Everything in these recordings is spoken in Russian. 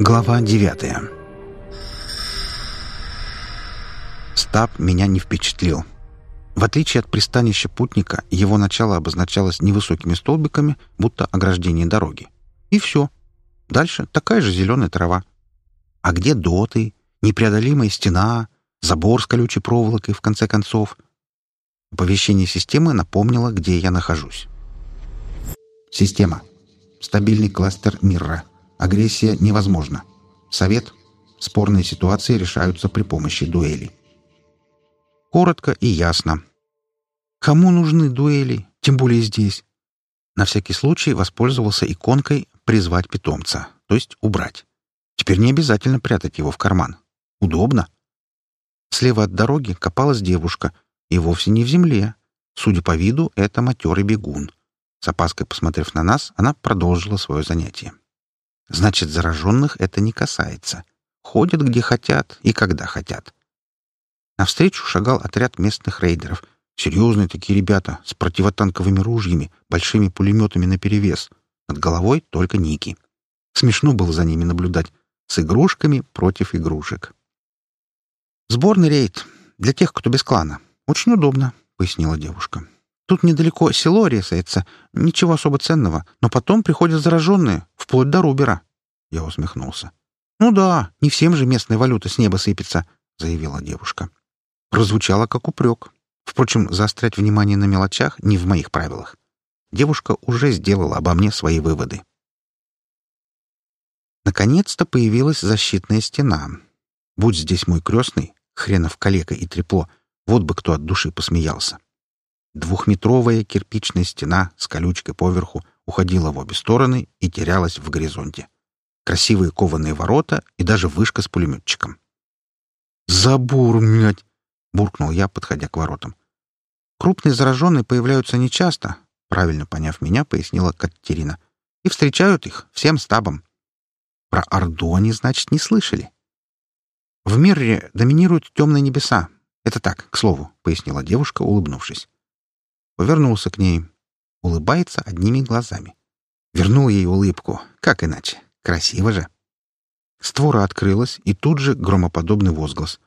Глава девятая Стаб меня не впечатлил. В отличие от пристанища путника, его начало обозначалось невысокими столбиками, будто ограждение дороги. И все. Дальше такая же зеленая трава. А где доты, непреодолимая стена, забор с колючей проволокой, в конце концов? Оповещение системы напомнило, где я нахожусь. Система. Стабильный кластер Мирра. Агрессия невозможна. Совет. Спорные ситуации решаются при помощи дуэли. Коротко и ясно. Кому нужны дуэли, тем более здесь? На всякий случай воспользовался иконкой «Призвать питомца», то есть убрать. Теперь не обязательно прятать его в карман. Удобно. Слева от дороги копалась девушка, и вовсе не в земле. Судя по виду, это матерый бегун. С опаской посмотрев на нас, она продолжила свое занятие. Значит, зараженных это не касается. Ходят где хотят и когда хотят. Навстречу шагал отряд местных рейдеров. Серьезные такие ребята, с противотанковыми ружьями, большими пулеметами наперевес. Над головой только ники. Смешно было за ними наблюдать. С игрушками против игрушек. «Сборный рейд. Для тех, кто без клана. Очень удобно», — пояснила девушка. «Тут недалеко село резается. Ничего особо ценного. Но потом приходят зараженные, вплоть до Рубера». Я усмехнулся. «Ну да, не всем же местная валюта с неба сыпется», — заявила девушка. Прозвучало как упрек. Впрочем, заострять внимание на мелочах не в моих правилах. Девушка уже сделала обо мне свои выводы. Наконец-то появилась защитная стена. Будь здесь мой крестный, хренов калека и трепло, вот бы кто от души посмеялся. Двухметровая кирпичная стена с колючкой поверху уходила в обе стороны и терялась в горизонте. Красивые кованые ворота и даже вышка с пулеметчиком. «Забур, мять!» — буркнул я, подходя к воротам. «Крупные зараженные появляются нечасто», — правильно поняв меня, пояснила Катерина. «И встречают их всем стабом». «Про Орду они, значит, не слышали». «В мире доминируют темные небеса. Это так, к слову», — пояснила девушка, улыбнувшись. Повернулся к ней. Улыбается одними глазами. Вернул ей улыбку. Как иначе? Красиво же. Створа открылась, и тут же громоподобный возглас.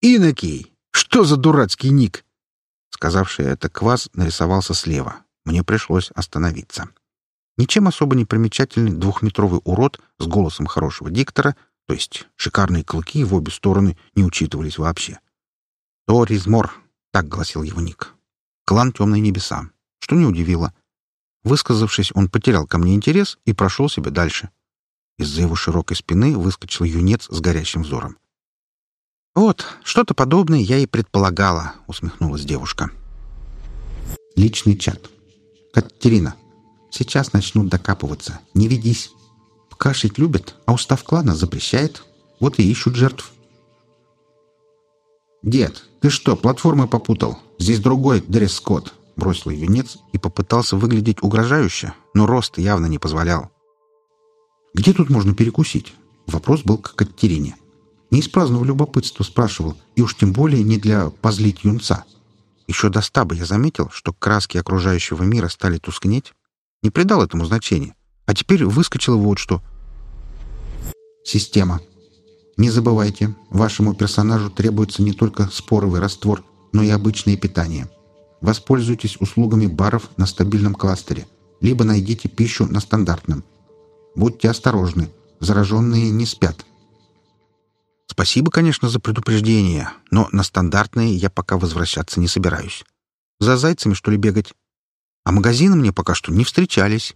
«Инокий! Что за дурацкий ник?» Сказавший это квас нарисовался слева. Мне пришлось остановиться. Ничем особо не примечательный двухметровый урод с голосом хорошего диктора, то есть шикарные клыки в обе стороны, не учитывались вообще. «Торизмор», — так гласил его ник. «Клан Темные Небеса», что не удивило. Высказавшись, он потерял ко мне интерес и прошел себе дальше. Из-за его широкой спины выскочил юнец с горящим взором. «Вот, что-то подобное я и предполагала», — усмехнулась девушка. Личный чат. «Катерина, сейчас начнут докапываться. Не ведись. Кашить любят, а устав клана запрещает. Вот и ищут жертв». «Дед, ты что, платформы попутал? Здесь другой дресс-код», — бросил юнец и попытался выглядеть угрожающе, но рост явно не позволял. «Где тут можно перекусить?» Вопрос был к Катерине. Не из праздного любопытства спрашивал, и уж тем более не для позлить юнца. Еще до стаба я заметил, что краски окружающего мира стали тускнеть. Не придал этому значения. А теперь выскочило вот что. Система. Не забывайте, вашему персонажу требуется не только споровый раствор, но и обычное питание. Воспользуйтесь услугами баров на стабильном кластере, либо найдите пищу на стандартном. Будьте осторожны, зараженные не спят. Спасибо, конечно, за предупреждение, но на стандартные я пока возвращаться не собираюсь. За зайцами, что ли, бегать? А магазины мне пока что не встречались.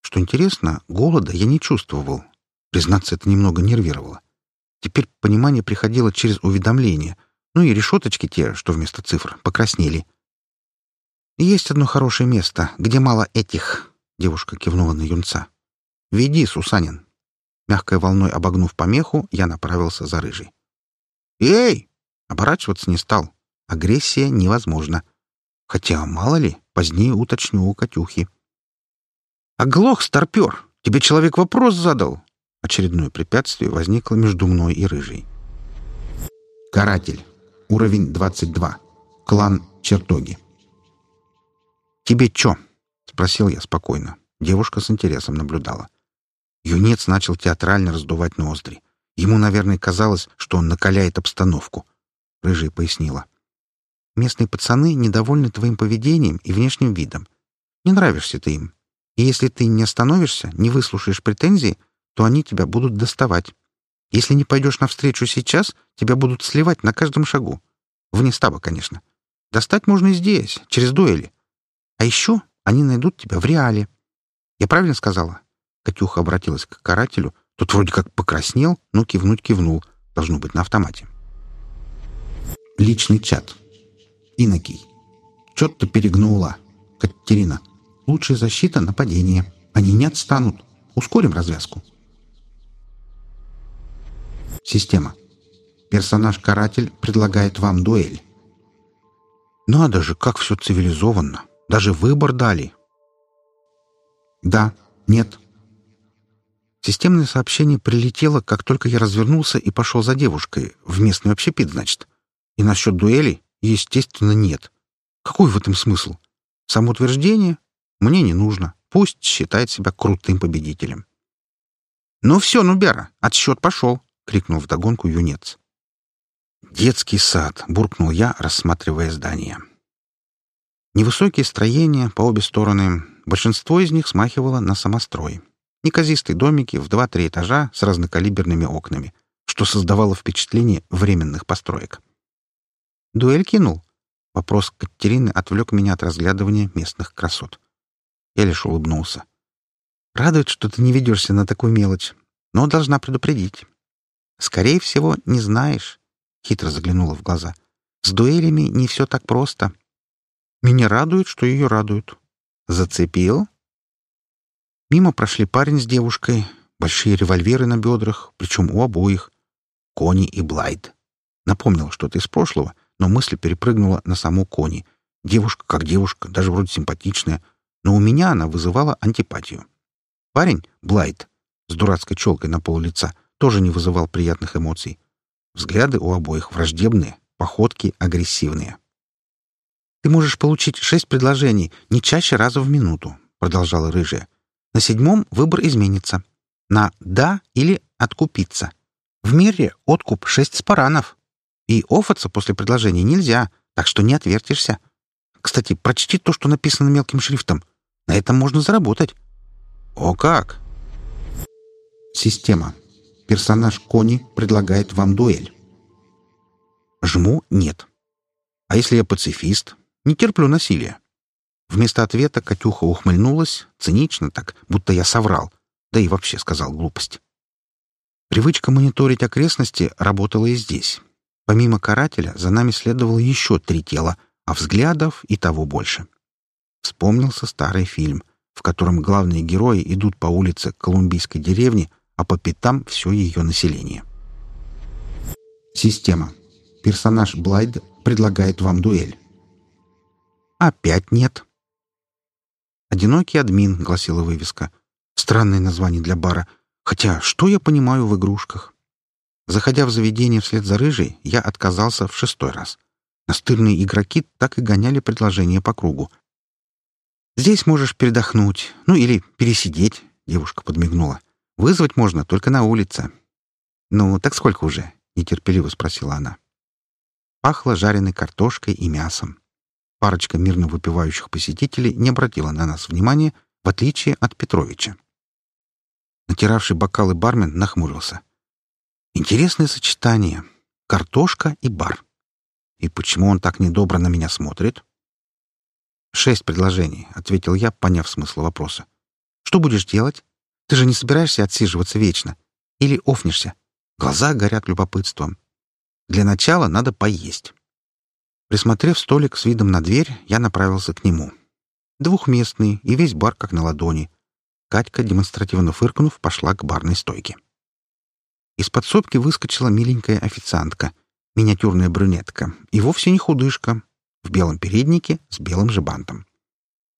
Что интересно, голода я не чувствовал. Признаться, это немного нервировало. Теперь понимание приходило через уведомления, ну и решеточки те, что вместо цифр, покраснели. «Есть одно хорошее место, где мало этих», — девушка кивнула на юнца. «Веди, Сусанин, Мягкой волной обогнув помеху, я направился за рыжей. «Эй!» Оборачиваться не стал. Агрессия невозможна. Хотя, мало ли, позднее уточню у Катюхи. «Оглох, старпер! Тебе человек вопрос задал!» Очередное препятствие возникло между мной и рыжей. «Каратель. Уровень 22. Клан Чертоги». «Тебе чё?» — спросил я спокойно. Девушка с интересом наблюдала. Юнец начал театрально раздувать ноздри. Ему, наверное, казалось, что он накаляет обстановку. Рыжая пояснила. «Местные пацаны недовольны твоим поведением и внешним видом. Не нравишься ты им. И если ты не остановишься, не выслушаешь претензии, то они тебя будут доставать. Если не пойдешь навстречу сейчас, тебя будут сливать на каждом шагу. Вне стаба, конечно. Достать можно и здесь, через дуэли. А еще они найдут тебя в реале. Я правильно сказала?» Катюха обратилась к карателю. Тот вроде как покраснел, но кивнуть кивнул. Должно быть на автомате. Личный чат. Инокий. Чё-то перегнула. Катерина. Лучшая защита — нападение. Они не отстанут. Ускорим развязку. Система. Персонаж-каратель предлагает вам дуэль. Надо же, как все цивилизованно. Даже выбор дали. Да, нет. Системное сообщение прилетело, как только я развернулся и пошел за девушкой. В местный общепит, значит. И насчет дуэли, естественно, нет. Какой в этом смысл? Самоутверждение? Мне не нужно. Пусть считает себя крутым победителем. «Ну все, Нубера, отсчет пошел!» — крикнул вдогонку юнец. «Детский сад», — буркнул я, рассматривая здание. Невысокие строения по обе стороны, большинство из них смахивало на самострой. Неказистые домики в два-три этажа с разнокалиберными окнами, что создавало впечатление временных построек. «Дуэль кинул?» Вопрос Катерины отвлек меня от разглядывания местных красот. Я лишь улыбнулся. «Радует, что ты не ведешься на такую мелочь, но должна предупредить. Скорее всего, не знаешь», — хитро заглянула в глаза. «С дуэлями не все так просто. Меня радует, что ее радуют. Зацепил?» Мимо прошли парень с девушкой, большие револьверы на бедрах, причем у обоих. Кони и Блайд. Напомнил что-то из прошлого, но мысль перепрыгнула на саму Кони. Девушка как девушка, даже вроде симпатичная, но у меня она вызывала антипатию. Парень, Блайт, с дурацкой челкой на пол лица, тоже не вызывал приятных эмоций. Взгляды у обоих враждебные, походки агрессивные. «Ты можешь получить шесть предложений не чаще раза в минуту», — продолжала рыжая. «На седьмом выбор изменится. На «да» или «откупиться». В мире откуп шесть спаранов. И офаться после предложения нельзя, так что не отвертишься. Кстати, прочти то, что написано мелким шрифтом. На этом можно заработать. О как! Система. Персонаж Кони предлагает вам дуэль. Жму «нет». А если я пацифист? Не терплю насилия. Вместо ответа Катюха ухмыльнулась, цинично так, будто я соврал, да и вообще сказал глупость. Привычка мониторить окрестности работала и здесь. Помимо карателя, за нами следовало еще три тела, а взглядов и того больше. Вспомнился старый фильм, в котором главные герои идут по улице колумбийской деревни, а по пятам все ее население. Система. Персонаж Блайд предлагает вам дуэль. Опять нет. «Одинокий админ», — гласила вывеска. Странное название для бара. Хотя, что я понимаю в игрушках? Заходя в заведение вслед за рыжей, я отказался в шестой раз. Настырные игроки так и гоняли предложение по кругу. «Здесь можешь передохнуть, ну или пересидеть», — девушка подмигнула. «Вызвать можно только на улице». «Ну, так сколько уже?» — нетерпеливо спросила она. Пахло жареной картошкой и мясом. Парочка мирно выпивающих посетителей не обратила на нас внимания, в отличие от Петровича. Натиравший бокалы бармен нахмурился — Интересное сочетание. Картошка и бар. И почему он так недобро на меня смотрит? «Шесть предложений», — ответил я, поняв смысл вопроса. «Что будешь делать? Ты же не собираешься отсиживаться вечно. Или офнешься? Глаза горят любопытством. Для начала надо поесть». Присмотрев столик с видом на дверь, я направился к нему. Двухместный и весь бар как на ладони. Катька, демонстративно фыркнув, пошла к барной стойке. Из подсобки выскочила миленькая официантка, миниатюрная брюнетка, и вовсе не худышка, в белом переднике с белым же бантом.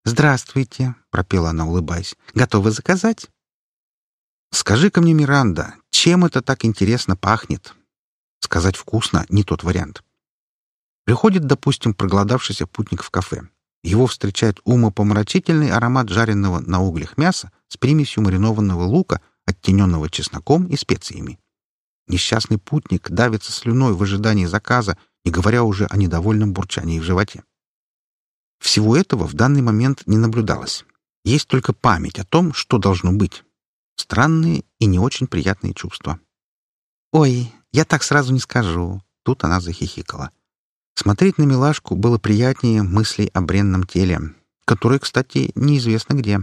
«Здравствуйте», — пропела она, улыбаясь. «Готовы заказать?» «Скажи-ка мне, Миранда, чем это так интересно пахнет?» Сказать «вкусно» — не тот вариант. Приходит, допустим, проголодавшийся путник в кафе. Его встречает умопомрачительный аромат жареного на углях мяса с примесью маринованного лука, оттененного чесноком и специями. Несчастный путник давится слюной в ожидании заказа, не говоря уже о недовольном бурчании в животе. Всего этого в данный момент не наблюдалось. Есть только память о том, что должно быть. Странные и не очень приятные чувства. «Ой, я так сразу не скажу», — тут она захихикала. Смотреть на милашку было приятнее мыслей о бренном теле, которое, кстати, неизвестно где.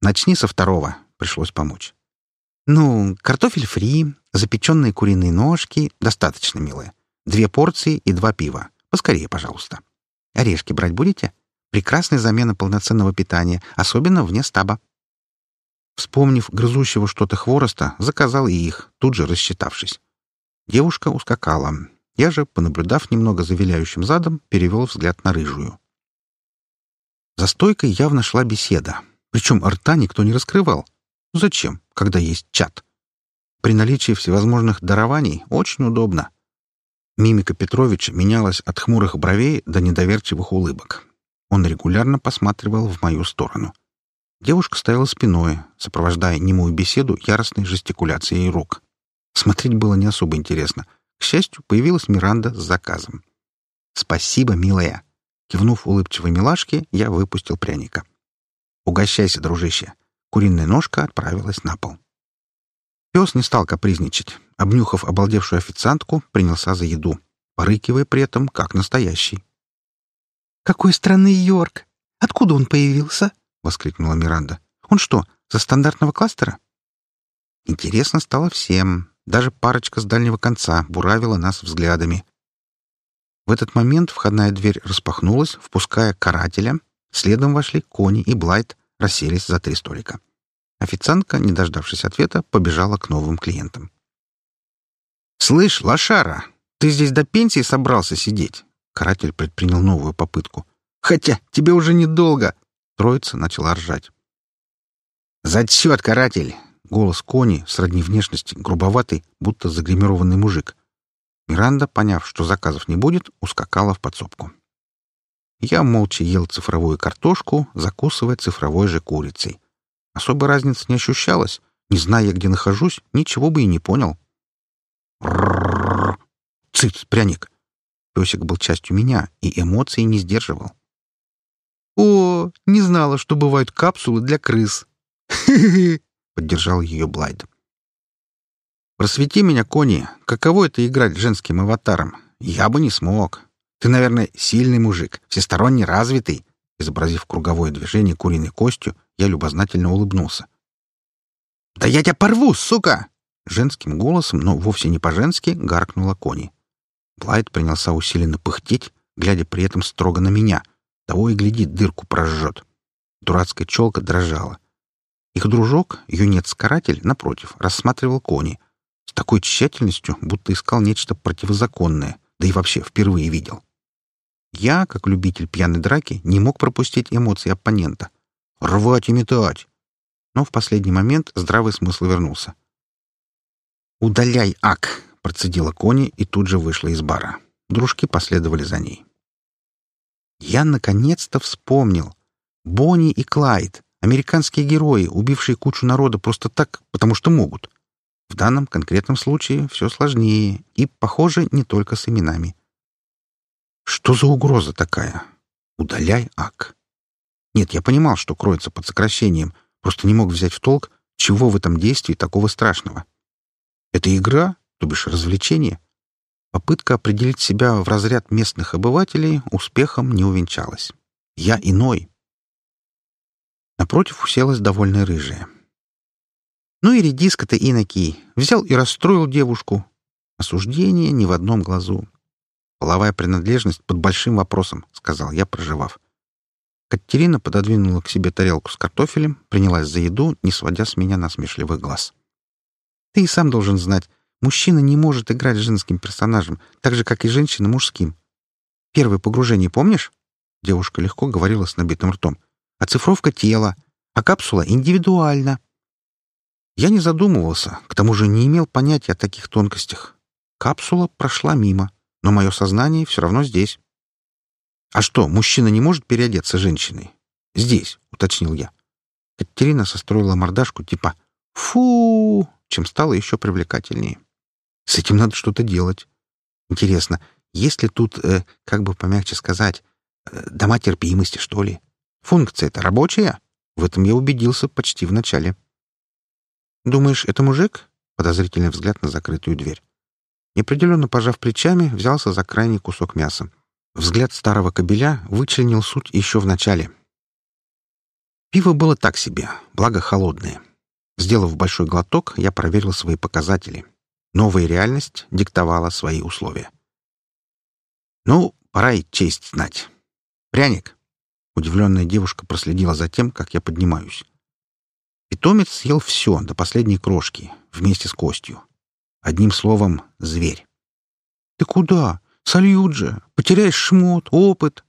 «Начни со второго», — пришлось помочь. «Ну, картофель фри, запеченные куриные ножки, достаточно, милая. Две порции и два пива. Поскорее, пожалуйста. Орешки брать будете? Прекрасная замена полноценного питания, особенно вне стаба». Вспомнив грызущего что-то хвороста, заказал и их, тут же рассчитавшись. Девушка ускакала. Я же, понаблюдав немного за виляющим задом, перевел взгляд на рыжую. За стойкой явно шла беседа. Причем рта никто не раскрывал. Зачем, когда есть чат? При наличии всевозможных дарований очень удобно. Мимика Петровича менялась от хмурых бровей до недоверчивых улыбок. Он регулярно посматривал в мою сторону — Девушка стояла спиной, сопровождая немую беседу яростной жестикуляцией рук. Смотреть было не особо интересно. К счастью, появилась Миранда с заказом. «Спасибо, милая!» Кивнув улыбчивой милашке, я выпустил пряника. «Угощайся, дружище!» Куриная ножка отправилась на пол. Пес не стал капризничать. Обнюхав обалдевшую официантку, принялся за еду, порыкивая при этом, как настоящий. «Какой странный Йорк! Откуда он появился?» — воскликнула Миранда. «Он что, за стандартного кластера?» Интересно стало всем. Даже парочка с дальнего конца буравила нас взглядами. В этот момент входная дверь распахнулась, впуская карателя. Следом вошли Кони и Блайт, расселись за три столика. Официантка, не дождавшись ответа, побежала к новым клиентам. «Слышь, лошара, ты здесь до пенсии собрался сидеть?» Каратель предпринял новую попытку. «Хотя тебе уже недолго. Троица начала ржать. «Зачет, каратель!» Голос Кони, сродни внешности, грубоватый, будто загримированный мужик. Миранда, поняв, что заказов не будет, ускакала в подсобку. Я молча ел цифровую картошку, закусывая цифровой же курицей. Особой разницы не ощущалось. Не зная, где нахожусь, ничего бы и не понял. Цыц, пряник! Песик был частью меня и эмоций не сдерживал. «О, не знала, что бывают капсулы для крыс!» «Хе-хе-хе!» — поддержал ее Блайд. «Просвети меня, Кони, каково это играть женским аватаром? Я бы не смог. Ты, наверное, сильный мужик, всесторонне развитый». Изобразив круговое движение куриной костью, я любознательно улыбнулся. «Да я тебя порву, сука!» Женским голосом, но вовсе не по-женски, гаркнула Кони. Блайд принялся усиленно пыхтеть, глядя при этом строго на меня — того и глядит, дырку прожжет. Дурацкая челка дрожала. Их дружок, юнец-каратель, напротив, рассматривал кони. С такой тщательностью, будто искал нечто противозаконное, да и вообще впервые видел. Я, как любитель пьяной драки, не мог пропустить эмоции оппонента. Рвать и метать! Но в последний момент здравый смысл вернулся. «Удаляй, Ак!» — процедила Кони и тут же вышла из бара. Дружки последовали за ней. Я наконец-то вспомнил. Бонни и Клайд — американские герои, убившие кучу народа просто так, потому что могут. В данном конкретном случае все сложнее и, похоже, не только с именами. Что за угроза такая? Удаляй ак. Нет, я понимал, что кроется под сокращением, просто не мог взять в толк, чего в этом действии такого страшного. Это игра, то бишь развлечение — Попытка определить себя в разряд местных обывателей успехом не увенчалась. Я иной. Напротив уселась довольно рыжая. Ну и редиска-то инокий. Взял и расстроил девушку. Осуждение ни в одном глазу. Половая принадлежность под большим вопросом, — сказал я, проживав. Катерина пододвинула к себе тарелку с картофелем, принялась за еду, не сводя с меня насмешливых глаз. «Ты и сам должен знать, Мужчина не может играть женским персонажем, так же, как и женщина мужским. Первое погружение помнишь? Девушка легко говорила с набитым ртом. Оцифровка тела, а капсула индивидуальна. Я не задумывался, к тому же не имел понятия о таких тонкостях. Капсула прошла мимо, но мое сознание все равно здесь. «А что, мужчина не может переодеться женщиной?» «Здесь», — уточнил я. Катерина состроила мордашку типа Фу! Чем стало еще привлекательнее. С этим надо что-то делать. Интересно, есть ли тут, э, как бы помягче сказать, э, дома терпимости, что ли? Функция это рабочая? В этом я убедился почти в начале. «Думаешь, это мужик?» — подозрительный взгляд на закрытую дверь. Неопределенно пожав плечами, взялся за крайний кусок мяса. Взгляд старого кобеля вычленил суть еще в начале. Пиво было так себе, благо холодное. Сделав большой глоток, я проверил свои показатели. Новая реальность диктовала свои условия. «Ну, пора и честь знать. Пряник!» Удивленная девушка проследила за тем, как я поднимаюсь. Питомец съел все, до последней крошки, вместе с костью. Одним словом, зверь. «Ты куда? Сольют же! Потеряешь шмот, опыт!»